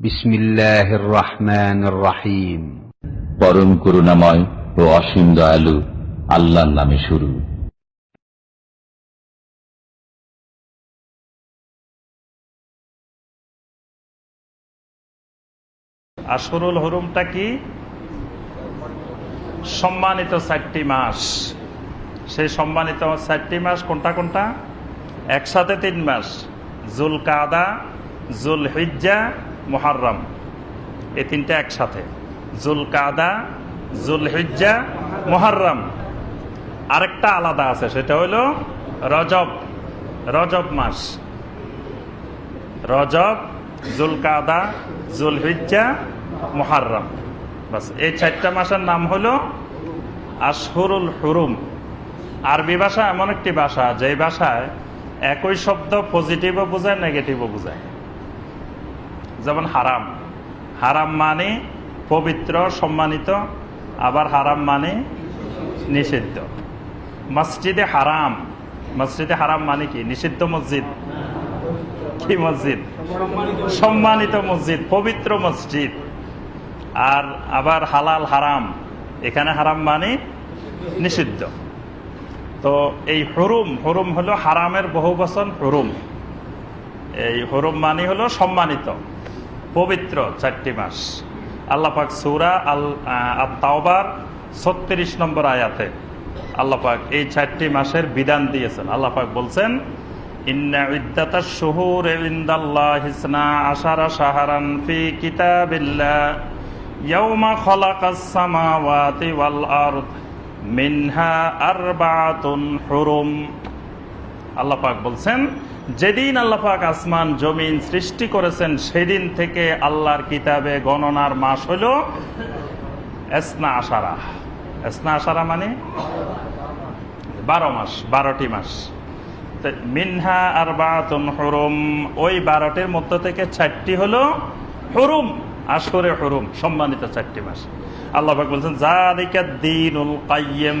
বিসমিল্লাহির রহমান রাহিম পরম করুণাময় ও অসীম দয়ালু আল্লাহর নামে শুরু। আসরুল হরুমটা কি? সম্মানিত চারটি মাস। সেই সম্মানিত চারটি মাস কোনটা কোনটা? একসাথে তিন মাস। জুল কাদা জুল হিজ্জা মোহারম এই তিনটা একসাথে। জুল কাদা জুল হিজ্জা মোহারম আরেকটা আলাদা আছে, সেটা হলো রজব। রজব মাস। রজব, জুলকাদা, জুলহিজ্জা, মুহাররম। বাস, এই চারটা মাসের নাম হলো আশহুরুল হুরুম। আরবি ভাষা এমন একটি ভাষা যে ভাষায় একই শব্দ পজিটিভও বোঝায় নেগেটিভও বোঝায়। যেমন হারাম। হারাম মানে পবিত্র, সম্মানিত, আবার হারাম মানে নিষিদ্ধ। মসজিদে হারাম। মসজিদে হারাম মানে কি? নিষিদ্ধ মসজিদ। কি মসজিদ? সম্মানিত মসজিদ, পবিত্র মসজিদ। আর আবার হালাল হারাম। এখানে হারাম মানে নিষিদ্ধ। তো এই হরুম হরুম হলো হারামের বহু বচন হরুম। এই হরুম মানে হলো সম্মানিত। পবিত্র চারটি মাস। আল্লাপাক সৌরা আল তাওবার ছত্রিশ নম্বর আয়াতে আল্লাপাক এই চারটি মাসের বিধান দিয়েছেন। আল্লাপাক বলছেন আল্লাহ বলছেন যেদিন আল্লাহ পাক আসমান, জমিন সৃষ্টি করেছেন, সেদিন থেকে আল্লাহর কিতাবে গণনার মাস হল এসনা আশারা। এসনা আশারা মানে? বারো মাস, বারোটি মাস। মিনহা আর বাতুন হরুম। ওই বারোটির মধ্য থেকে চারটি হলো হরুম আসরে হরুম, সম্মানিত চারটি মাস। আল্লাহ বলছেন জালিকা দিনুল কাইয়েম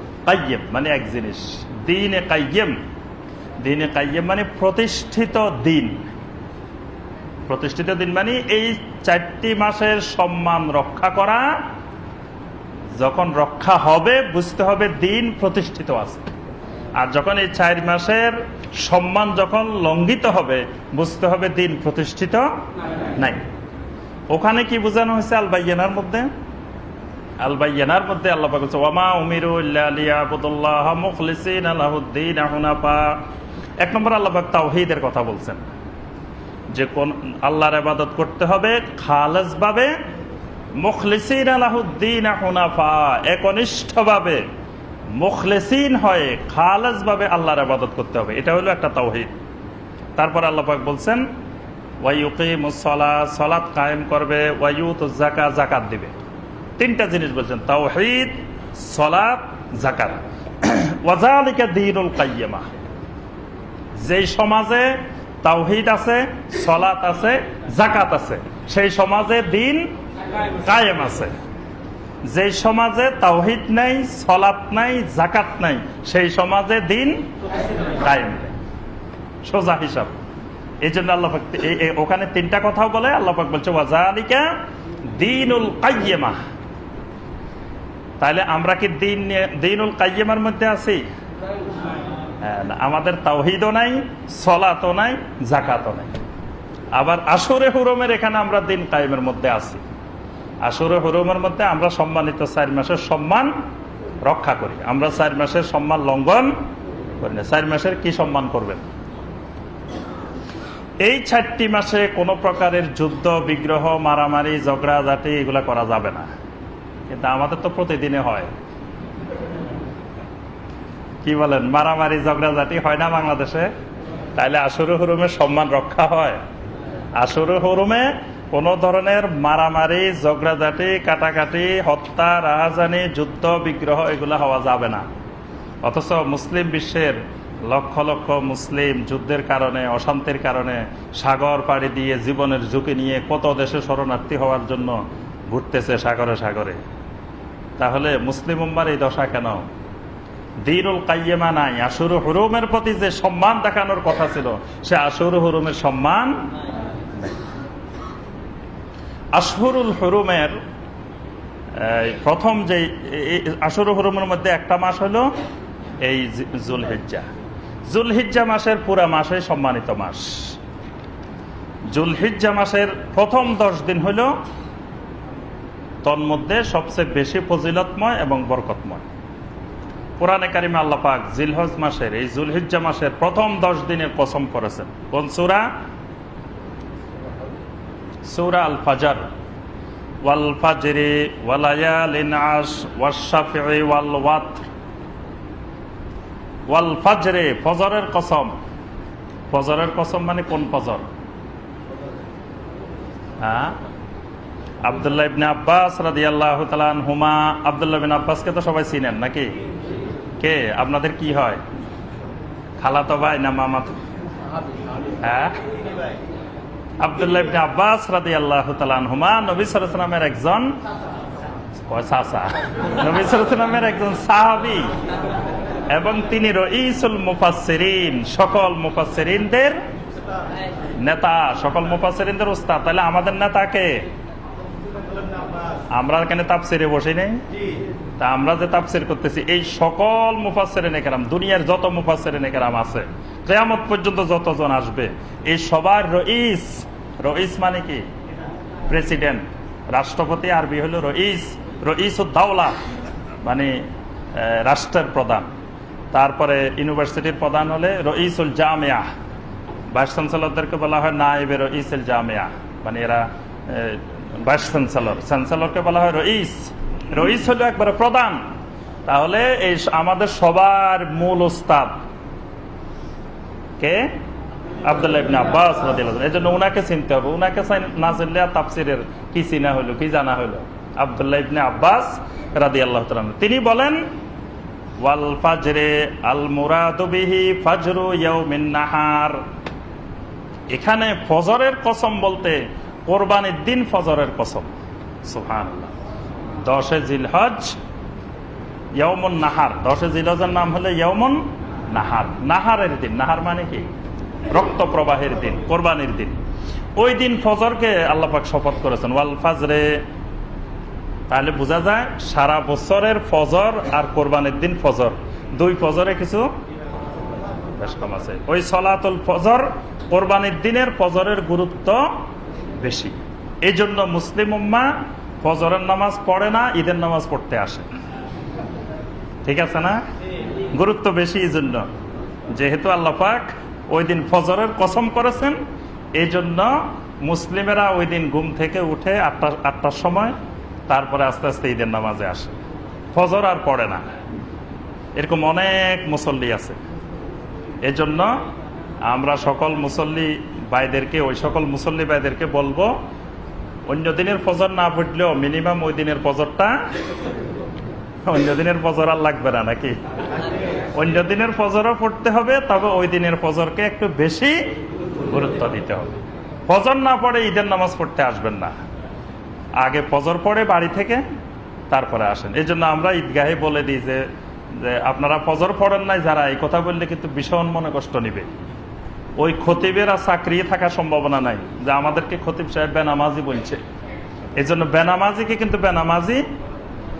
কাইয়েম মানে এক জিনিস। দিনে কাইয়েম দিনে কাইয়েম মানে প্রতিষ্ঠিত দিন। প্রতিষ্ঠিত দিন মানে এই চারটি মাসের সম্মান রক্ষা করা। যখন রক্ষা হবে, বুঝতে হবে দিন প্রতিষ্ঠিত আছে। আর যখন এই চার মাসের সম্মান যখন লঙ্ঘিত হবে, বুঝতে হবে দিন প্রতিষ্ঠিত নাই। ওখানে কি বোঝানো হয়েছে আলবাইয়ানার মধ্যে? আলবাইয়ানার মধ্যে আল্লাহ বলছে, ওয়ামা উমিরুল্লাহ মুখলিসিন আলাহুদ্দিন আহুনাফা এক নম্বর আল্লাহ তাওহিদের কথা বলছেন। যে কোন আল্লাহর আবাদত করতে হবে খালেজ ভাবে মুখলিসিন আলাহুদ্দিন আহুনাফা একনিষ্ঠভাবে মুখলেসিন হয়ে খালাস ভাবে আল্লাহর আবাদত করতে হবে। এটা হলো একটা তাওহিদ। তারপর আল্লাপাক বলছেন সলাৎ কায়েম করবে ওয়াইউত জাকা জাকাত দিবে। তিনটা জিনিস বলছেন, তাওহিদ, সলাৎ জাকাত ওয়াজালিকা দিনুল কাইয়েমা যেই সমাজে তাওহিদ আছে, সলাৎ আছে জাকাত আছে, সেই সমাজে দিন কায়েম আছে। যে সমাজে তাওহিদ নাই সলাপ নাই জাকাত নাই, সেই সমাজে দিন কায়েম। সোজা হিসাব। এই জন্য আল্লাহ ওখানে তিনটা কথাও বলে, আল্লাহ বলছে ওয়াজালিকা দিনুল কাইয়েমা তাহলে আমরা কি দিন দিনুল কাইয়েমার মধ্যে আছি? আমাদের তাওহিদও নাই, সলাতও নাই জাকাতও নাই। আবার আসরে হুরমের এখানে আমরা দিন কায়েমের মধ্যে আছি। আসরে হুরমের মধ্যে আমরা সম্মানিত চার মাসের সম্মান রক্ষা করি। আমরা চার মাসের সম্মান লঙ্ঘন করি না। চার মাসের কি সম্মান করবেন? এই চারটি মাসে কোনো প্রকারের যুদ্ধ, বিগ্রহ, মারামারি, ঝগড়াঝাটি এগুলা করা যাবে না। কিন্তু আমাদের তো প্রতিদিনে হয়। কি বলেন, মারামারি, ঝগড়াঝাটি হয় না বাংলাদেশে? তাইলে আসরে হরুমের সম্মান রক্ষা হয়। আসরে হরুমে কোন ধরনের মারামারি, ঝগড়াঝাটি, কাটাকাটি, হত্যা, রাহাজানি, যুদ্ধ, বিগ্রহ এগুলো হওয়া যাবে না। অথচ মুসলিম বিশ্বের লক্ষ লক্ষ মুসলিম যুদ্ধের কারণে, অশান্তির কারণে, সাগর পাড়ি দিয়ে জীবনের ঝুঁকি নিয়ে কত দেশে শরণার্থী হওয়ার জন্য ঘুরতেছে সাগরে সাগরে। তাহলে মুসলিম উম্মার এই দশা কেন? দিনুল কাইয়েমা নাই। আশুর হুরুমের প্রতি যে সম্মান দেখানোর কথা ছিল, সে আশুর হুরুমের সম্মান নেই। আশহুরুল হুরুমের প্রথম যে আশুর হুরুমের মধ্যে একটা মাস হলো এই জুলহিজ্জা। জুলহিজ্জা মাসের পুরা মাসে সম্মানিত মাস। জুলহিজ্জা মাসের প্রথম দশ দিন হল তন্মধ্যে সবচেয়ে বেশি ফজিলতময় এবং বরকতময়। কোরআনে কারিমে আল্লাহ পাক জিলহজ মাসের, এই জুলহিজ্জা মাসের প্রথম দশ দিনের কসম করেছেন। কোন সুরা? সুরা আল ফাজার ওয়াল ফাজরে ওয়ালায়ালিন আশ ওয়াশাফি ওয়াল ওয়াত্র ওয়াল ফাজরে ফজরের কসম। ফজরের কসম মানে কোন ফজর? হ্যাঁ? আবদুল্লাহ ইবনে আব্বাস রাদিয়াল্লাহু তাআলা হুমা আবদুল্লাহ বিন আব্বাসকে তো সবাই চিনেন নাকি? কে? আপনাদের কি হয়? খালাতো ভাই না মামাতো? হ্যাঁ? আবদুল্লাহ ইবনে আব্বাস রাদিয়াল্লাহু তাআলা হুমা নবী সাল্লাল্লাহু একজন সাল্লাল্লাহু একজন সাহাবী। এবং তিনি রইসুল মুফাসসিরিন, সকল মুফাসসিরিনদের নেতা, সকল মুফাসসিরিনদের উস্তাদ। তাহলে আমাদের নেতাকে আমরা এখানে তাপসিরে বসি নেই? তা আমরা যে তাপ তাপসির করতেছি এই সকল মুফাসের নেকেরাম দুনিয়ার যত মুফাসের নেকেরাম আছে কেয়ামত পর্যন্ত যতজন আসবে এই সবার রইস রইস মানে কি? প্রেসিডেন্ট রাষ্ট্রপতি আরবি হলো রইস রইস উদ্দাউলা মানে রাষ্ট্রের প্রধান। তারপরে ইউনিভার্সিটির প্রধান হলে রইসুল জামিয়া ভাইস চ্যান্সেলরদেরকে বলা হয় না নাইবে রইসুল জামিয়া মানে এরা ভাইস চ্যান্সেলর চ্যান্সেলরকে বলা হয় রইস। রইস হলো একবারে প্রধান। তাহলে এই আমাদের সবার মূল ওস্তাদ। কে? উনাকে চিনতে হবে। না কি চিনা কি জানা আব্দুল্লাহ আব্বাস তিনি বলেন, ওয়াল ফাজরে ফাজরু নাহার। এখানে ফজরের কসম বলতে কোরবানির দিন ফজরের কসম। সুবহানাল্লাহ। দশে জিলহজ ইয়মন নাহার। দশে জিলহজের নাম হলে ইয়মন নাহার। নাহারের দিন। নাহার মানে কি? রক্ত প্রবাহের দিন, কোরবানির দিন। ওই দিন ফজরকে আল্লাপাক শপথ করেছেন, ওয়াল ফাজরে। তাহলে বোঝা যায় সারা বছরের ফজর আর কোরবানির দিন ফজর। দুই ফজরে কিছু বেশ কম আছে। ওই সলাতুল ফজর কোরবানির দিনের ফজরের গুরুত্ব বেশি। এই জন্য মুসলিম উম্মা ফজরের নামাজ পড়ে না, ঈদের নামাজ পড়তে আসে। ঠিক আছে না? গুরুত্ব বেশি এই জন্য যেহেতু আল্লাহ পাক ওই দিন ফজরের কসম করেছেন এই জন্য মুসলিমেরা ওই দিন ঘুম থেকে উঠে আটটা, আটটার সময় তারপরে আস্তে আস্তে ঈদের নামাজে আসে। ফজর আর পড়ে না। এরকম অনেক মুসল্লি আছে। এজন্য আমরা সকল মুসল্লি ভাইদেরকে, ওই সকল মুসল্লি ভাইদেরকে বলব, অন্য দিনের ফজর না পড়লেও মিনিমাম ওই দিনের ফজরটা, অন্য দিনের ফজর আর লাগবে না নাকি? অন্য দিনের ফজরও পড়তে হবে, তবে ওই দিনের ফজরকে একটু বেশি গুরুত্ব দিতে হবে। ফজর না পড়ে ঈদের নামাজ পড়তে আসবেন না। আগে ফজর পড়ে বাড়ি থেকে তারপরে আসেন। এই জন্য আমরা ঈদগাহে বলে দিই যে আপনারা ফজর পড়েন নাই, যারা এই কথা বললে কিন্তু ভীষণ মনে কষ্ট নিবে। ওই খতিবের চাকরি থাকার সম্ভাবনা নাই, যে আমাদেরকে খতিব সাহেব বেনামাজি বলছে। এই জন্য বেনামাজিকে কিন্তু বেনামাজি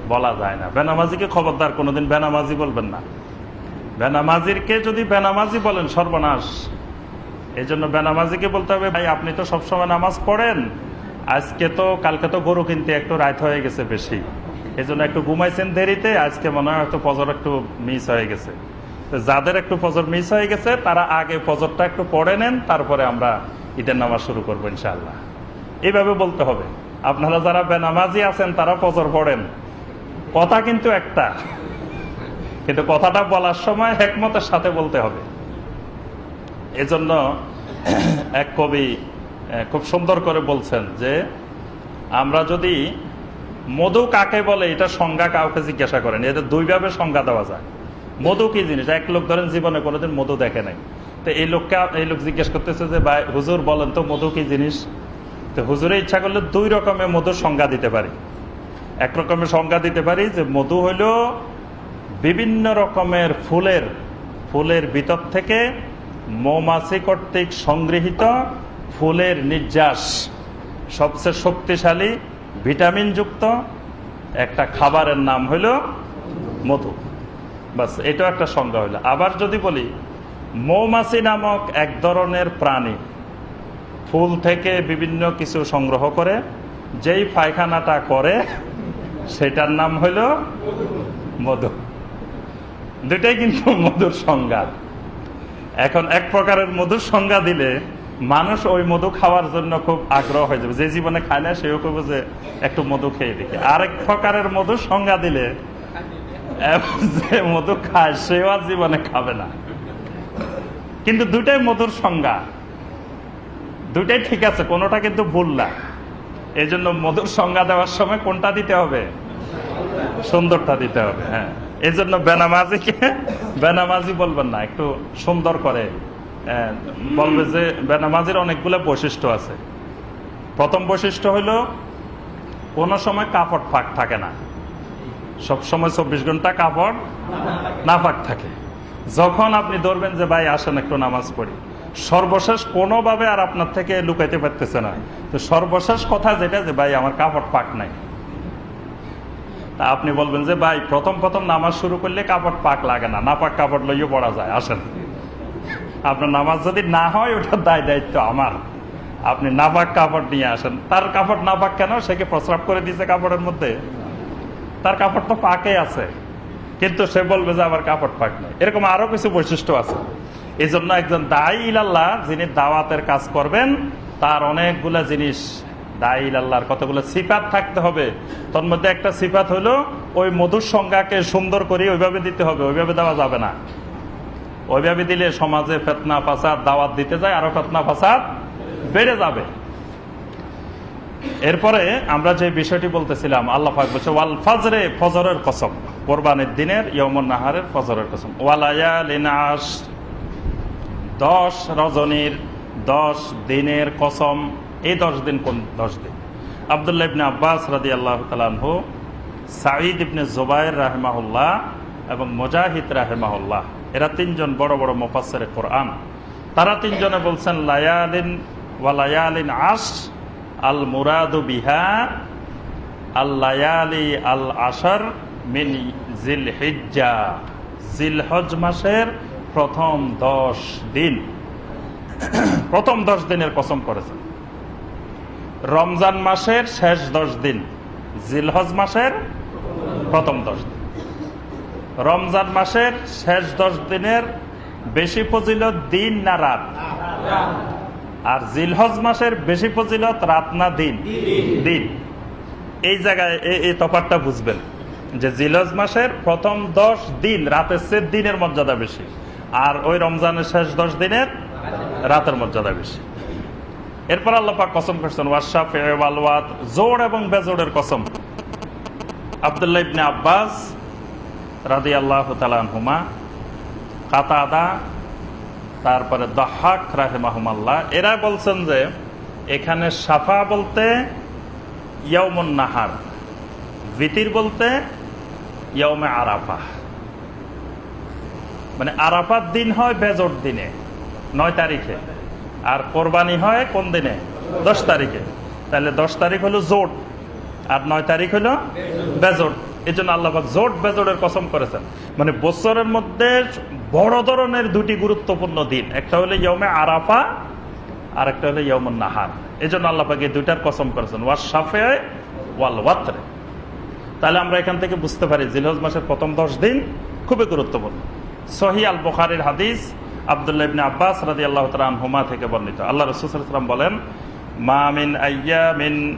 বলা যায় না। বেনামাজিকে খবরদার কোনোদিন বেনামাজি বলবেন না। বেনামাজিরকে যদি বেনামাজি বলেন সর্বনাশ। এই জন্য বেনামাজিকে বলতে হবে, ভাই, আপনি তো সবসময় নামাজ পড়েন। আজকে তো, কালকে তো গরু কিনতে একটু রাত হয়ে গেছে বেশি। এই একটু ঘুমাইছেন দেরিতে, আজকে মনে হয় একটু ফজর একটু মিস হয়ে গেছে। যাদের একটু ফজর মিস হয়ে গেছে, তারা আগে ফজরটা একটু পড়ে নেন, তারপরে আমরা ঈদের নামাজ শুরু করব ইনশাল্লাহ এইভাবে বলতে হবে। আপনারা যারা বেনামাজি আছেন, তারা ফজর পড়েন। কথা কিন্তু একটা। কিন্তু কথাটা বলার সময় হেকমতের সাথে বলতে হবে। এজন্য এক কবি খুব সুন্দর করে বলছেন যে, আমরা যদি মধু কাকে বলে, এটা সংজ্ঞা কাউকে জিজ্ঞাসা করেন। এদের দুইভাবে সংজ্ঞা দেওয়া যায়। মধু কি জিনিস? এক লোক ধরেন জীবনে কোনোদিন মধু দেখে নাই। তো এই লোককে এই লোক জিজ্ঞেস করতেছে যে, ভাই, হুজুর বলেন তো মধু কি জিনিস? তো হুজুরে ইচ্ছা করলে দুই রকমের মধুর সংজ্ঞা দিতে পারি। এক রকমের সংজ্ঞা দিতে পারি যে মধু হইল বিভিন্ন রকমের ফুলের ফুলের ভিতর থেকে মৌমাছি কর্তৃক সংগৃহীত ফুলের নির্যাস। সবচেয়ে শক্তিশালী ভিটামিনযুক্ত একটা খাবারের নাম হইল মধু। বাস, এটাও একটা সংজ্ঞা হইল। আবার যদি বলি, মৌমাছি নামক এক ধরনের প্রাণী ফুল থেকে বিভিন্ন কিছু সংগ্রহ করে, যেই পায়খানাটা করে, সেটার নাম হইল মধু। দুটাই কিন্তু মধুর সংজ্ঞা। এখন এক প্রকারের মধুর সংজ্ঞা দিলে মানুষ ওই মধু খাওয়ার জন্য খুব আগ্রহ হয়ে যাবে। যে জীবনে খায় না, সেও করবে যে একটু মধু খেয়ে দেখি। আরেক প্রকারের মধুর সংজ্ঞা দিলে যে মধু খায়, সেও আর জীবনে খাবে না। কিন্তু দুটাই মধুর সংজ্ঞা। দুটাই ঠিক আছে, কোনোটা কিন্তু ভুল না। এই জন্য মধুর সংজ্ঞা দেওয়ার সময় কোনটা দিতে হবে? সুন্দরটা দিতে হবে হ্যাঁ। এই জন্য বেনামাজিকে, বেনামাজি বলবেন না, একটু সুন্দর করে বলবে যে বেনামাজির অনেকগুলো বৈশিষ্ট্য আছে। প্রথম বৈশিষ্ট্য হইল, কোনো সময় কাপড় ফাঁক থাকে না। সব সময় চব্বিশ ঘণ্টা কাপড় না ফাঁক থাকে। যখন আপনি ধরবেন যে, ভাই, আসেন একটু নামাজ পড়ি। সর্বশেষ কোনোভাবে আর আপনার থেকে লুকাইতে পারতেছে না। তো সর্বশেষ কথা যেটা যে, ভাই, আমার কাপড় পাক নাই। তা আপনি বলবেন যে, ভাই, প্রথম প্রথম নামাজ শুরু করলে কাপড় পাক লাগে না। না পাক কাপড় লইয়ে পড়া যায়। আসেন। আপনার নামাজ যদি না হয়, ওটার দায় দায়িত্ব আমার। আপনি নাপাক কাপড় নিয়ে আসেন। তার কাপড় নাপাক কেন? সে কি প্রস্রাব করে দিয়েছে কাপড়ের মধ্যে? তার কাপড় তো পাকে আছে। কিন্তু সে বলবে যে আমার কাপড় পাক নেই। এরকম আরও কিছু বৈশিষ্ট্য আছে। এই জন্য একজন দায়ী ইলাল্লাহ যিনি দাওয়াতের কাজ করবেন, তার অনেকগুলা জিনিস দায়ী ইলাল্লাহর কতগুলো সিফাত থাকতে হবে। তোর মধ্যে একটা সিফাত হলো, ওই মধুর সংজ্ঞাকে সুন্দর করে ওইভাবে দিতে হবে, ওইভাবে দেওয়া যাবে না। ওইভাবে দিলে সমাজে ফেতনা, ফাসাদ, দাওয়াত দিতে যায়, আরও ফেতনা, ফাসাদ বেড়ে যাবে। এরপরে আমরা যে বিষয়টি বলতেছিলাম, আল্লাহ বলছে, ওয়াল ফজরে ফজরের কসম। কোরবানির দিনের ইয়মন ফজরের কসম। ওয়ালায়াস দশ রজনীর দশ দিনের কসম। এই দশ দিন কোন দশ দিন? আবদুল্লাহ ইবনে আব্বাস রাদি আল্লাহ তালানহু সাঈদ ইবনে জোবায়ের রাহেমাহুল্লাহ এবং মুজাহিদ রাহেমাহুল্লাহ, এরা তিনজন বড় বড় মোফাসের কোরআন। তারা তিনজনে বলছেন, লায়ালিন ওয়ালায়ালিন আশ আল মুরাদু বিহা আল্লায়ালি আল আশার মিন জিল হিজ্জা জিলহজ মাসের প্রথম দশ দিন। প্রথম দশ দিনের কসম করেছেন। রমজান মাসের শেষ দশ দিন। জিলহজ মাসের প্রথম দশ দিন। রমজান মাসের শেষ দশ দিনের বেশি ফজিলত দিন না রাত? আর জিলহজ মাসের বেশি ফজিলত রাত না দিন? দিন। এই জায়গায় এই তফাতটা বুঝবেন যে জিলহজ মাসের প্রথম দশ দিন রাতের সে দিনের মর্যাদা বেশি, আর ওই রমজানের শেষ দশ দিনের রাতের মর্যাদা বেশি। এরপর আল্লাপাক কসম করছেন ওয়াশাফ ওয়ালওয়াত জোর এবং বেজোড়ের কসম। আবদুল্লাহ ইবনে আব্বাস রাদি আল্লাহ হুমা কাতাদা তারপরে দহাক রাহেমাহুমাল্লাহ, এরা বলছেন যে, এখানে সাফা বলতে ইয়মন নাহার, ভিতির বলতে ইয়মে আরাফা। মানে আরাফার দিন হয় বেজর দিনে, নয় তারিখে। আর কোরবানি হয় কোন দিনে? দশ তারিখে। তাহলে দশ তারিখ হলো জোট, আর নয় তারিখ হলো বেজোট। এই জন্য আল্লাহাক জোট বেজোটের কসম করেছেন। মানে বছরের মধ্যে বড় ধরনের দুটি গুরুত্বপূর্ণ দিন। একটা হলো ইয়মে আরাফা আর একটা হলো ইয়মন নাহার। এই জন্য আল্লাহাক এই দুইটার কসম করেছেন। ওয়াস সাফে ওয়াল ওয়াত্রে। তাহলে আমরা এখান থেকে বুঝতে পারি, জিলহজ মাসের প্রথম দশ দিন খুবই গুরুত্বপূর্ণ। সহি আল বুখারির হাদিস আবদুল্লাহ আব্বাস রাজি আল্লাহ তালাম হুমা থেকে বর্ণিত। আল্লাহ রসুলাম বলেন মামিন আইয়া মিন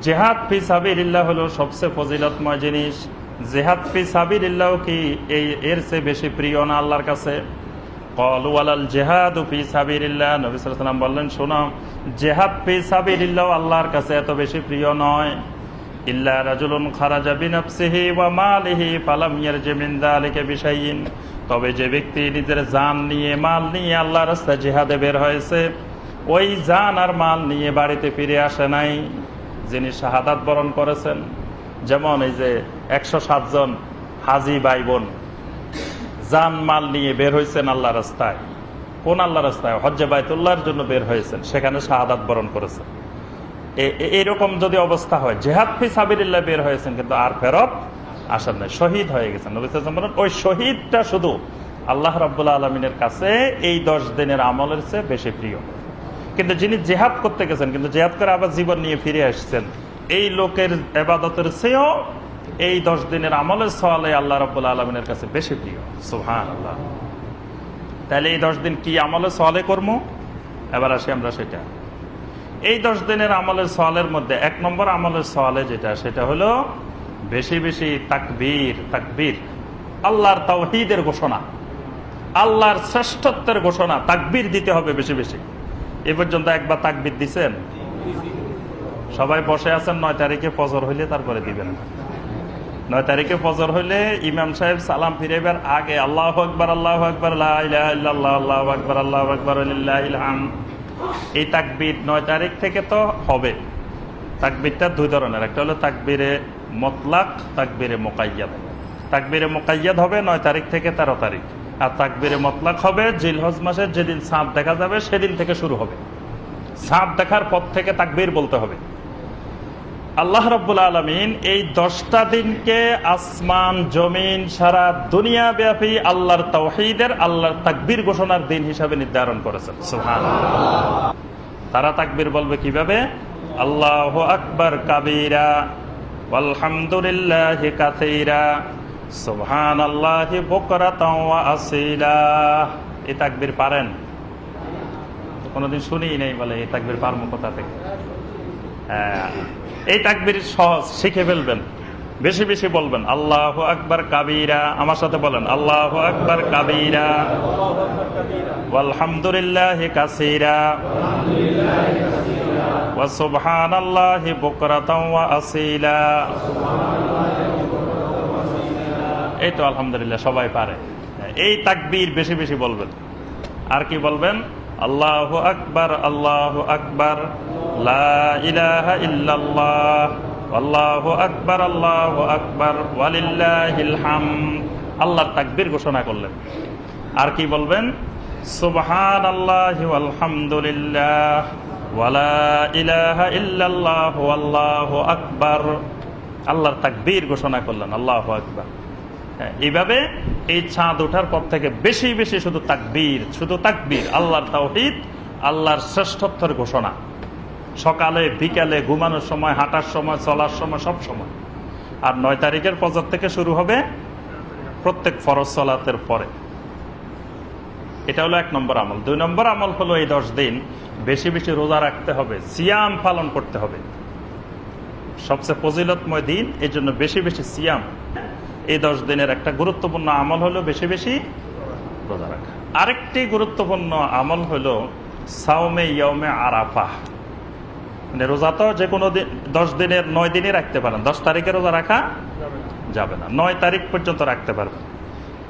জিহাদ ফি সাবিলিল্লাহ হলো সবচেয়ে ফজিলতময় জিনিস। জেহাদ ফি সাবিলিল্লাহ কি এই এর চেয়ে বেশি প্রিয় না আল্লাহর কাছে? বললেন জেহাদ আল্লাহর কাছে এত বেশি প্রিয় নয়। রাজুলুন খারাজা ওয়া তবে যে ব্যক্তি নিজের জান নিয়ে, মাল নিয়ে আল্লাহর রাস্তায় জিহাদে বের হয়েছে, ওই জান আর মাল নিয়ে বাড়িতে ফিরে আসে নাই। যিনি শাহাদাত বরণ করেছেন, যেমন এই যে একশো সাতজন হাজি ভাই বোন জান মাল নিয়ে বের হয়েছেন আল্লাহ রাস্তায়। কোন আল্লাহ রাস্তায়? হজ্জে বাইতুল্লাহর জন্য বের হয়েছেন, সেখানে শাহাদাত বরণ করেছেন। এ- এ- এরকম যদি অবস্থা হয়, জেহাদ ফি সাবিরিল্লাহ বের হয়েছেন, কিন্তু আর ফেরত আসেন নাই, শহীদ হয়ে গেছেন। ওই শহীদটা শুধু আল্লাহ রাব্বুল্লাহ আলমিনের কাছে এই দশ দিনের আমলের চেয়ে বেশি প্রিয়। কিন্তু যিনি জেহাদ করতে গেছেন, কিন্তু জেহাদ করে আবার জীবন নিয়ে ফিরে আসছেন, এই লোকের এবাদতের চেয়েও এই দশ দিনের আমলের সওয়ালে আল্লাহ রব্বুল আলমিনের কাছে বেশি প্রিয়। সুহান আল্লাহ তাহলে এই দশ দিন কি আমলে সওয়ালে কর্ম? এবার আসি আমরা সেটা। এই দশ দিনের আমলের সওয়ালের মধ্যে এক নম্বর আমলের সওয়ালে যেটা, সেটা হলো বেশি বেশি তাকবীর তাকবীর। আল্লাহর তাওহীদের ঘোষণা। আল্লাহর শ্রেষ্ঠত্বের ঘোষণা। তাকবীর দিতে হবে বেশি বেশি। এ পর্যন্ত একবার তাকবীর দিচ্ছেন সবাই বসে আছেন, নয় তারিখে ফজর হইলে তারপরে দিবেন। নয় তারিখে ফজর হইলে ইমাম সাহেব সালাম ফিরাইবার আগে আল্লাহ আকবর আল্লাহ আকবর আল্লাহ আকবর আল্লাহ আকবর এই তাকবীর নয় তারিখ থেকে তো হবে। তাকবীরটা দুই ধরনের, একটা হলো তাকবীরে মতলাক, তাকবীরে মোকাইয়াদ। তাকবীরে মোকাইয়াদ হবে নয় তারিখ থেকে তেরো তারিখ। আর তাকবীরে মতলাক হবে, জিলহজ মাসের যেদিন সাপ দেখা যাবে, সেদিন থেকে শুরু হবে। সাপ দেখার পর থেকে তাকবীর বলতে হবে। আল্লাহ রব্বুল আলমিন এই দশটা দিনকে আসমান, জমিন, সারা দুনিয়া ব্যাপী আল্লাহর তৌহিদের আল্লাহর তাকবীর ঘোষণার দিন হিসাবে নির্ধারণ করেছেন। তারা তাকবীর বলবে কীভাবে? আল্লাহ আকবর কাবিরা আলহামদুলিল্লাহ কাথিরা সোহান তাওয়া আসিলা। পারেন? কোনোদিন শুনি নেই বলে এই তাকবির পারব কোথা থেকে? হ্যাঁ এই তাকবির সহজ, শিখে ফেলবেন। বেশি বেশি বলবেন, আল্লাহ আকবর কাবিরা। আমার সাথে বলেন, আল্লাহ আকবর কাবিরা। আলহামদুলিল্লাহ কাসিরা। ওয়া আসিলা। এই তো আলহামদুলিল্লাহ, সবাই পারে। এই তাকবীর বেশি বেশি বলবেন। আর কি বলবেন? আল্লাহ আকবার আল্লাহ আকবার আল্লাহ আকবার আল্লাহ আকবার, ওয়ালিল্লাহিল হামদ। আল্লাহর তাকবীর ঘোষণা করলেন। আর কি বলবেন? সুবহান আল্লাহ আলহামদুলিল্লাহ আল্লাহু আল্লাহর তাকবীর ঘোষণা করলেন, আল্লাহ আকবার। এইভাবে এই চাঁদ ওঠার পর থেকে বেশি বেশি শুধু তাকবীর শুধু তাকবীর, আল্লাহর তাওহীদ, আল্লাহর শ্রেষ্ঠত্বের ঘোষণা। সকালে, বিকালে, ঘুমানোর সময়, হাঁটার সময়, চলার সময়, সব সময়। আর নয় তারিখের পজর থেকে শুরু হবে প্রত্যেক ফরজ সলাতের পরে। এটা হলো এক নম্বর আমল। দুই নম্বর আমল হলো এই দশ দিন বেশি বেশি রোজা রাখতে হবে, সিয়াম পালন করতে হবে। সবচেয়ে ফজিলতময় দিন এই জন্য বেশি বেশি সিয়াম এই দশ দিনের একটা গুরুত্বপূর্ণ আমল হলো বেশি বেশি রোজা রাখা। আরেকটি গুরুত্বপূর্ণ আমল হলো সাওমে ইয়মে আরাফা মানে রোজা তো যে কোনো দিন, দশ দিনের, নয় দিনই রাখতে পারেন। দশ তারিখে রোজা রাখা যাবে না। নয় তারিখ পর্যন্ত রাখতে পারবেন।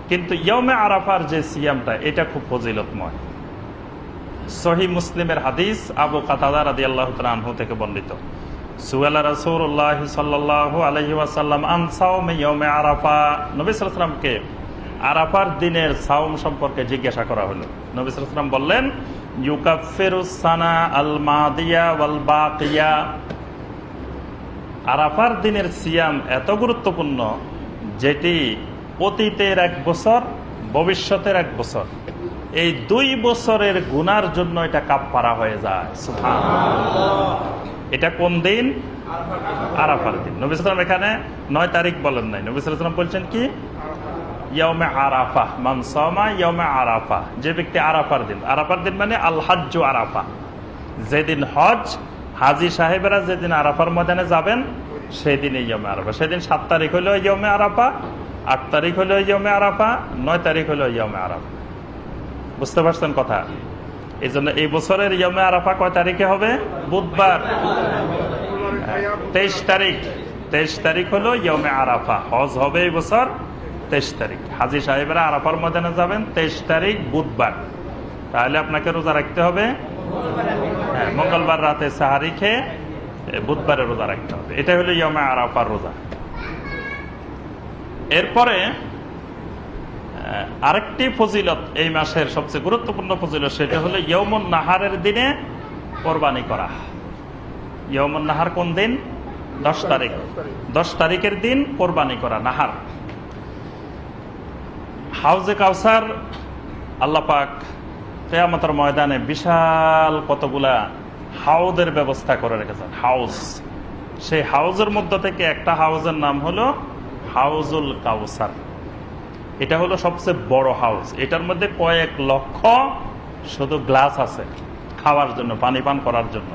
কিন্তু ইয়মে আরাফার যে সিয়ামটা, এটা খুব ফজিলতময়। সহি মুসলিমের হাদিস আবু কাতাদার আদি আল্লাহ থেকে বর্ণিত। আরাফার দিনের সম্পর্কে জিজ্ঞাসা করা হলো। নবী সালাম বললেন আরাফার দিনের সিয়াম এত গুরুত্বপূর্ণ, যেটি অতীতের এক বছর, ভবিষ্যতের এক বছর। এই দুই বছরের গুনার জন্য এটা কাপ পারা হয়ে যায়। এটা কোন দিন? আরাফার দিন। নবী সালাম এখানে নয় তারিখ বলেন নাই। নবী সালাম বলছেন কি? ইয়মে আরাফা ইয়মে আরাফা। যে ব্যক্তি আরাফার দিন। আরাফার দিন মানে আরাফা। যেদিন হজ, হাজি সাহেবেরা যেদিন আরাফার ময়দানে যাবেন সেদিন সাত তারিখ ইয়মে আরাফা, আট তারিখ আরাফা, নয় তারিখ ইয়মে আরাফা। বুঝতে পারছেন কথা? এই জন্য এই বছরের ইয়মে আরাফা কয় তারিখে হবে? বুধবার। তেইশ তারিখ। তেইশ তারিখ হলো ইয়মে আরাফা। হজ হবে এই বছর তেইশ তারিখ। হাজি সাহেবেরা আরাফার ময়দানে যাবেন তেইশ তারিখ বুধবার। তাহলে আপনাকে রোজা রাখতে হবে। হ্যাঁ মঙ্গলবার রাতে সাহারি খেয়ে বুধবারে রোজা রাখতে হবে। এটা হলো ইয়মে আরাফার রোজা। এরপরে আরেকটি ফজিলত এই মাসের সবচেয়ে গুরুত্বপূর্ণ ফজিলত সেটা হলো ইয়মন নাহারের দিনে কোরবানি করা। ইয়মন নাহার কোন দিন? দশ তারিখ। দশ তারিখের দিন কোরবানি করা, নাহার। হাউজে কাউসার, আল্লাহ পাক কেয়ামতের ময়দানে বিশাল কতগুলা হাউদের ব্যবস্থা করে রেখেছেন হাউস সেই হাউজের মধ্য থেকে একটা হাউজের নাম হলো হাউজুল কাউসার। এটা হলো সবচেয়ে বড় হাউস এটার মধ্যে কয়েক লক্ষ শুধু গ্লাস আছে খাওয়ার জন্য, পানি পান করার জন্য।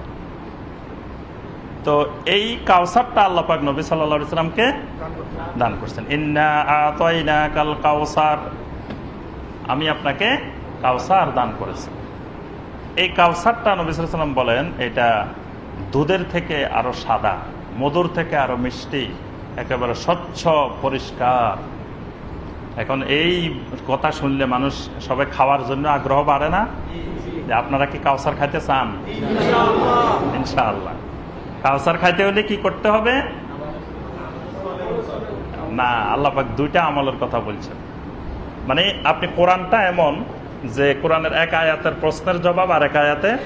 তো এই কাউসারটা আল্লাহ পাক নবী সাল্লা দান করছেন। আমি আপনাকে কাউসার দান করেছি। এই কাউসারটা নবী সাল্লাম বলেন, এটা দুধের থেকে আরও সাদা, মধুর থেকে আরও মিষ্টি, একেবারে স্বচ্ছ, পরিষ্কার। এখন এই কথা শুনলে মানুষ সবাই খাওয়ার জন্য আগ্রহ বাড়ে না? যে আপনারা কি কাউসার খাইতে চান? ইনশাআল্লাহ। কাউসার খাইতে হলে কি করতে হবে? না, আল্লাহ পাক দুইটা আমলের কথা বলছেন। মানে আপনি কোরআনটা এমন যে কোরআনের এক আয়াতের প্রশ্নের জবাব আর এক আয়াতে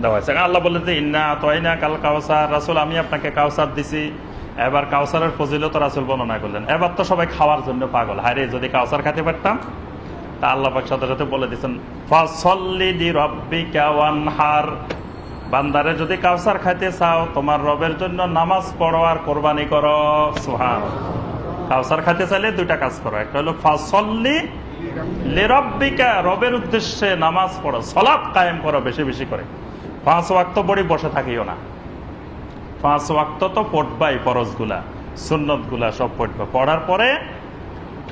দেওয়া হয়েছে। আল্লাহ বললেন যে, ইন্না তয়না কাল কাউসার। রাসুল, আমি আপনাকে কাউসার দিছি। এবার কাউসারের ফজিলত রাসুল বর্ণনা করলেন। এবার তো সবাই খাওয়ার জন্য পাগল। হারে যদি কাউসার খাইতে পারতাম, তা আল্লাহ সাথে সাথে বলে দিচ্ছেন বান্দারে, যদি কাউসার খাইতে চাও, তোমার রবের জন্য নামাজ পড়ো আর কোরবানি করো। সুহান কাউসার খাইতে চাইলে দুইটা কাজ করো। একটা হলো, ফাসল্লি লেরব্বিকা, রবের উদ্দেশ্যে নামাজ পড়ো, সলাপ কায়েম করো বেশি বেশি করে। পাঁচ ওয়াক্ত বড়ি বসে থাকিও না। পাঁচ ওয়াক্ত তো পড়বাই ফরজগুলা সুন্নতগুলা সব পড়বে। পড়ার পরে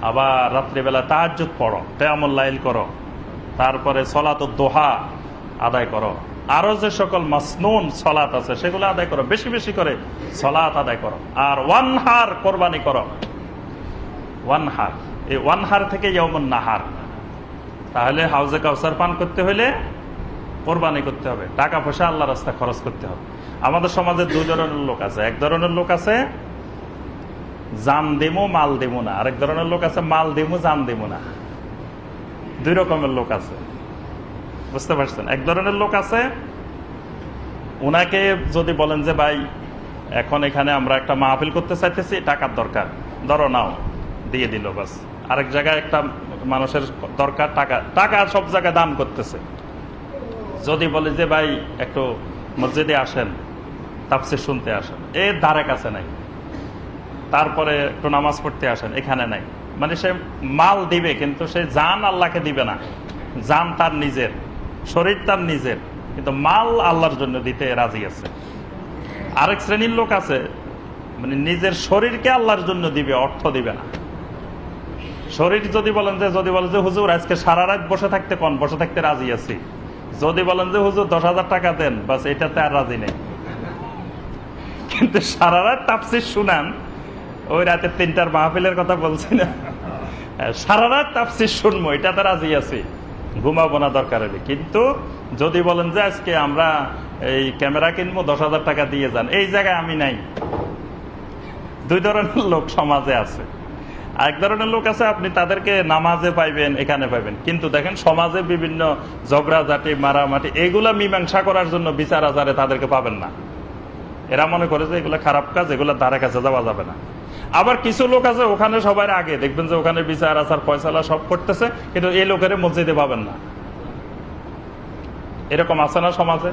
আবার রাত্রিবেলা তাহাজুদ পড়ো তেমন লাইল করো, তারপরে সলাত দোহা আদায় করো। আরও যে সকল মাসনুন সলাত আছে, সেগুলো আদায় করো, বেশি বেশি করে সলাত আদায় করো। আর ওয়ান হার কোরবানি করো। ওয়ান হার এই ওয়ান হার থেকে ইয়মন নাহার। তাহলে হাউজে কাউসার পান করতে হলে কোরবানি করতে হবে। টাকা পয়সা আল্লাহ রাস্তা খরচ করতে হবে। আমাদের সমাজে দুই ধরনের লোক আছে। এক ধরনের লোক আছে, জান দেমো, মাল দেমো না। আরেক ধরনের লোক আছে, মাল দেমো, জান দেমো না। দুই রকমের লোক আছে। বুঝতে পারছেন? এক ধরনের লোক আছে, উনাকে যদি বলেন যে, ভাই, এখন এখানে আমরা একটা মাহফিল করতে চাইতেছি, টাকার দরকার। ধরো নাও, দিয়ে দিল, বাস। আরেক জায়গায় একটা মানুষের দরকার, টাকা। টাকা সব জায়গায় দান করতেছে। যদি বলে যে, ভাই, একটু মসজিদে আসেন। তাপসে শুনতে আসেন। এ ধারে কাছে নাই। তারপরে একটু নামাজ পড়তে আসেন, এখানে নাই। মানে সে মাল দিবে, কিন্তু সে জান আল্লাহকে দিবে না। জান তার নিজের, শরীর তার নিজের, কিন্তু মাল আল্লাহর জন্য দিতে রাজি আছে। আরেক শ্রেণির লোক আছে মানে নিজের শরীরকে আল্লাহর জন্য দিবে, অর্থ দিবে না। শরীর যদি বলেন যে, যদি বলেন যে, হুজুর, আজকে সারা রাত বসে থাকতে কন? বসে থাকতে রাজি আছি। যদি বলেন যে, হুজুর, দশ হাজার টাকা দেন, বাস এটাতে আর রাজি নেই। কিন্তু সারা রাত তাপসির শুনান। ওই রাতে তিনটার মাহফিলের কথা বলছি না। সারা রাত তাপসির শুনব এটাতে রাজি আছি। ঘুমাবো না দরকার হলে। কিন্তু যদি বলেন যে আজকে আমরা এই ক্যামেরা কিনবো, দশ হাজার টাকা দিয়ে যান, এই জায়গায় আমি নাই। দুই ধরনের লোক সমাজে আছে। এক ধরনের লোক আছে, আপনি তাদেরকে নামাজে পাইবেন, এখানে পাইবেন। কিন্তু দেখেন, সমাজে বিভিন্ন ঝগড়া ঝগড়াঝাটি, মারামাটি, এগুলা মীমাংসা করার জন্য বিচার আচারে তাদেরকে পাবেন না। এরা মনে করে যে এগুলো খারাপ কাজ, এগুলো ধারে কাছে যাওয়া যাবে না। আবার কিছু লোক আছে, ওখানে সবার আগে। দেখবেন যে ওখানে বিচার আচার ফয়সালা সব করতেছে, কিন্তু এই লোকের মসজিদে পাবেন না। এরকম আছে না সমাজে?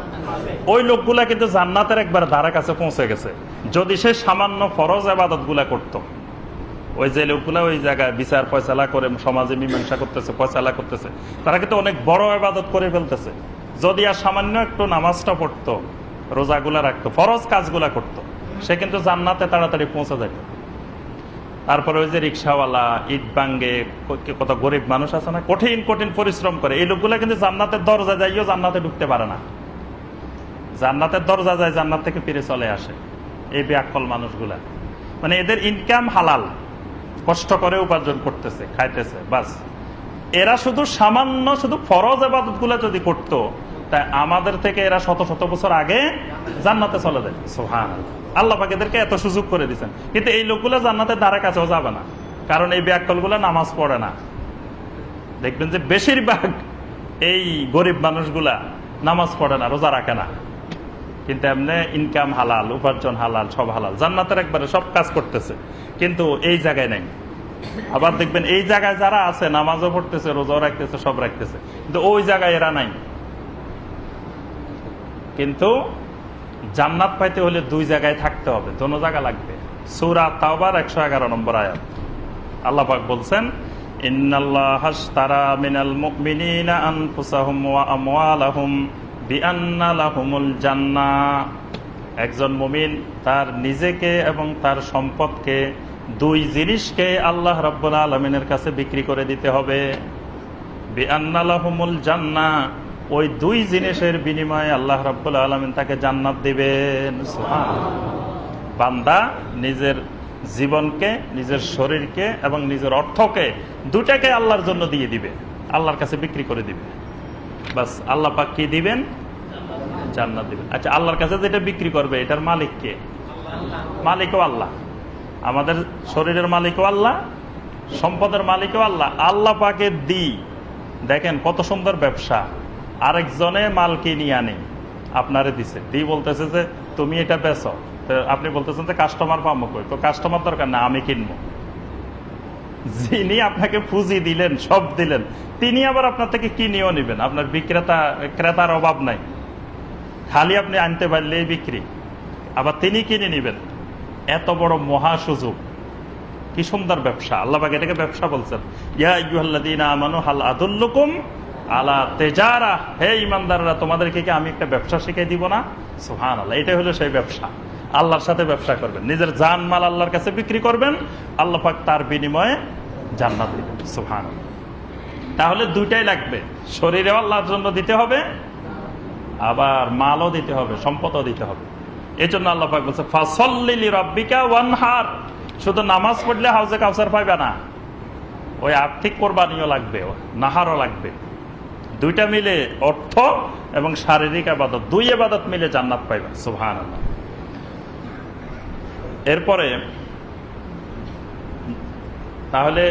ওই লোকগুলা কিন্তু জান্নাতের একবার ধারা কাছে পৌঁছে গেছে। যদি সে সামান্য ফরজ আবাদতগুলা করতো, ওই যে লোকগুলা ওই জায়গায় বিচার, ফয়সালা করে সমাজে মীমাংসা করতেছে, ফয়সালা করতেছে, তারা কিন্তু অনেক বড় আবাদত করে ফেলতেছে। যদি আর সামান্য একটু নামাজটা পড়তো রোজাগুলা রাখতো, ফরজ কাজগুলা করতো। সে কিন্তু জান্নাতে তাড়াতাড়ি পৌঁছে যেত তারপরে ওই যে রিক্সাওয়ালা, ইট বাঙ্গে কত গরিব মানুষ আছে না, কঠিন কঠিন পরিশ্রম করে। এই লোকগুলা কিন্তু জান্নাতের দরজা যাইও জান্নাতে ঢুকতে পারে না। জান্নাতের দরজা যায়, জান্নাত থেকে ফিরে চলে আসে এই ব্যাকল মানুষগুলা। মানে এদের ইনকাম হালাল, কষ্ট করে উপার্জন করতেছে, খাইতেছে, বাস। এরা শুধু সামান্য শুধু ফরজ আবাদত যদি করতো তাই আমাদের থেকে এরা শত শত বছর আগে জান্নাতে চলে যায়। সোহান আল্লাহ পাক এদেরকে এত সুযোগ করে দিচ্ছেন কিন্তু এই লোকগুলো জান্নাতের দ্বারা কাছেও যাবে না। কারণ এই ব্যাকলগুলা নামাজ পড়ে না। দেখবেন যে বেশিরভাগ এই গরিব মানুষগুলা নামাজ পড়ে না রোজা রাখে না। কিন্তু এমনি ইনকাম হালাল উপার্জন হালাল সব হালাল। জান্নাতের একবারে সব কাজ করতেছে। কিন্তু এই জায়গায় নাই। আবার দেখবেন এই জায়গায় যারা আছে নামাজও পড়তেছে রোজাও রাখতেছে সব রাখতেছে। কিন্তু ওই জায়গায় এরা নাই। কিন্তু জান্নাত পাইতে হলে দুই জায়গায় থাকতে হবে। দোনো জায়গা লাগবে। সৌরা তাওবার একশো এগারো নম্বর আয়াত। আল্লাহ পাক বলছেন একজন মুমিন তার নিজেকে এবং তার সম্পদকে, দুই জিনিসকে আল্লাহ রাব্বুল আলমিনের কাছে বিক্রি করে দিতে হবে। বিআন্না লাহুমুল জান্নাহ ওই দুই জিনিসের বিনিময়ে আল্লাহ রাব্বুল আলমিন তাকে জান্নাত দিবেন। বান্দা নিজের জীবনকে, নিজের শরীরকে এবং নিজের অর্থকে দুটাকে আল্লাহর জন্য দিয়ে দিবে। আল্লাহর কাছে বিক্রি করে দিবে। বাস, আল্লাহ পাক কি দিবেন? জান্নাত দিবেন। আচ্ছা আল্লাহর কাছে যেটা বিক্রি করবে, এটার মালিক কে? মালিকও আল্লাহ। আমাদের শরীরের মালিকও আল্লাহ, সম্পদের মালিকও আল্লাহ। আল্লাহ পাকে দি দেখেন কত সুন্দর ব্যবসা। আরেকজনে মাল কিনে আনে। আপনারে দিছে। দি বলতেছে যে, তুমি এটা বেচো। তো আপনি বলতেছেন যে, কাস্টমার পাবো কই? তো কাস্টমার দরকার না, আমি কিনবো। যিনি আপনাকে পুঁজি দিলেন, সব দিলেন, তিনি আবার আপনার থেকে কিনেও নেবেন। আপনার বিক্রেতা, ক্রেতার অভাব নাই। খালি আপনি আনতে পারলেই বিক্রি। আবার তিনি কিনে নেবেন। এত বড় মহা সুযোগ। কি সুন্দর ব্যবসা। আল্লাহ এটাকে ব্যবসা বলছেন। ইয়া ইয়ুহাল্লাযীনা আমানু হাল আদুল্লুকুম আলা তেজারা, হে ইমানদাররা, তোমাদেরকে কি আমি একটা ব্যবসা শিখিয়ে দিব না? সুবহানাল্লাহ, এটাই হলো সেই ব্যবসা। আল্লাহর সাথে ব্যবসা করবেন। নিজের জান মাল আল্লাহর কাছে বিক্রি করবেন, আল্লাহ পাক তার বিনিময়ে জান্নাত দিবেন। সুবহানাল্লাহ। তাহলে দুইটাই লাগবে। শরীরেও আল্লাহর জন্য দিতে হবে, আবার মালও দিতে হবে, সম্পদও দিতে হবে। এই জন্য আল্লাহ পাক বলছে ফাসল্লিলি রব্বিকা ওয়ানহার। শুধু নামাজ পড়লে হাউজে কাউসার পাইবে না, ওই আর্থিক কোরবানিও লাগবে, নাহারও লাগবে। দুইটা মিলে অর্থ এবং শারীরিক আবাদত, দুই আবাদত মিলে জান্নাত পাইবে সুহান এরপরে, তাহলে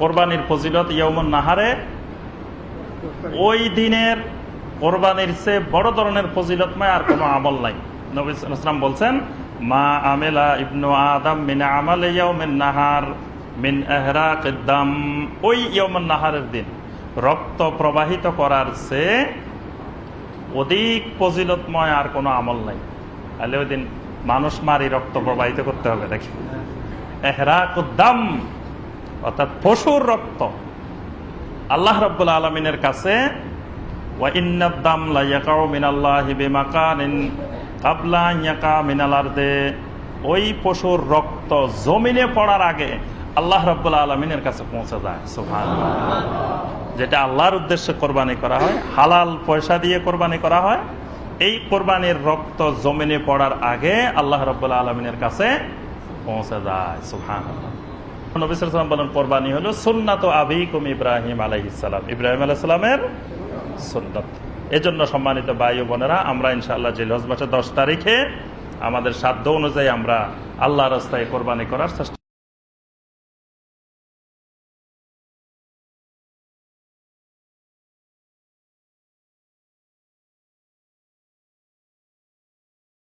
কোরবানির ফজিলত ইয়মন নাহারে, ওই দিনের কোরবানির চেয়ে বড় ধরনের ফজিলতময় আর কোনো আমল নাই। নবী ইসলাম বলছেন, মা আমেলা ইবনু আদম মিন আমাল নাহার মিন এহরা ওই ইয়াউমুন নাহারের দিন রক্ত প্রবাহিত করার চেয়ে অধিক ফজিলতময় আর কোনো আমল নাই। তাহলে ওই দিন মানুষ মারি রক্ত প্রবাহিত করতে হবে, দেখি। এহরাক দাম, অর্থাৎ পশুর রক্ত। আল্লাহ রব্বুল আলমিনের কাছে ওই পশুর রক্ত জমিনে পড়ার আগে আল্লাহ রব্বুল আলমিনের কাছে পৌঁছে যায় সুহান যেটা আল্লাহর উদ্দেশ্যে কোরবানি করা হয়, হালাল পয়সা দিয়ে কোরবানি করা হয়, এই কোরবানির রক্ত জমিনে পড়ার আগে আল্লাহ রব্বুল আলমিনের কাছে পৌঁছে যায় সুহান ইব্রাহিম সম্মানিত বোনেরা, আমরা দশ তারিখে আমাদের সাধ্য অনুযায়ী আমরা আল্লাহ রাস্তায় কোরবানি করার চেষ্টা